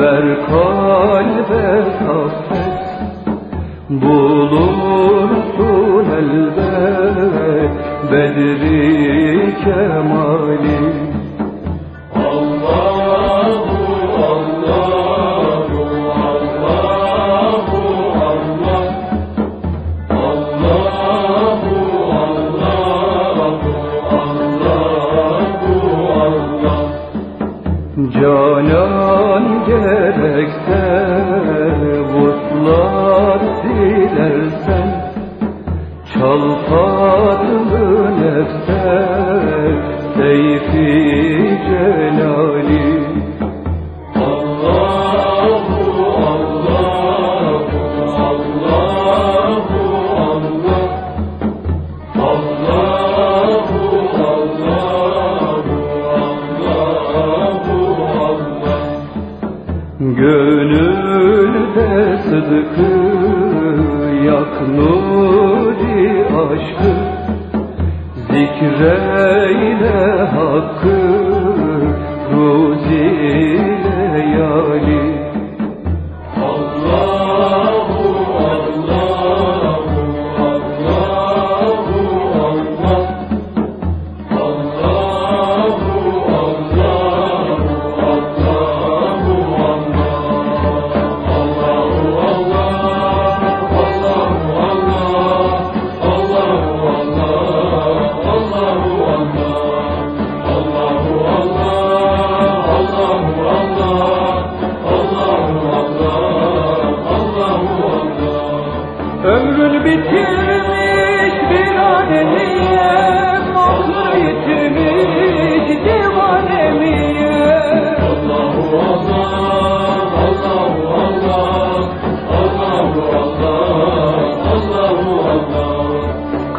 Ver kalbe hasret Bulursun elbet bedri kemali. Allahu perfect. Gönülde sıdkı yak nuri aşkı. Zikreyle hakkı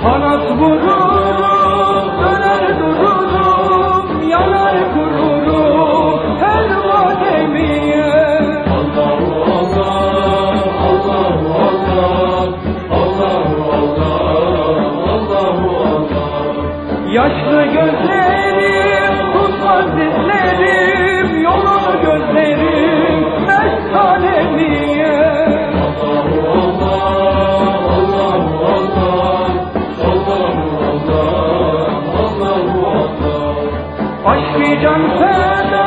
Kanat vururum, döner dururum Yanar kururum pervanemiye Allahu Allah, Allahu Allah Allahu Allah, Allahu Allah Yaşlı gözlerim, tutmaz dizlerim Yolunu gözlerim, Allah Aşkı can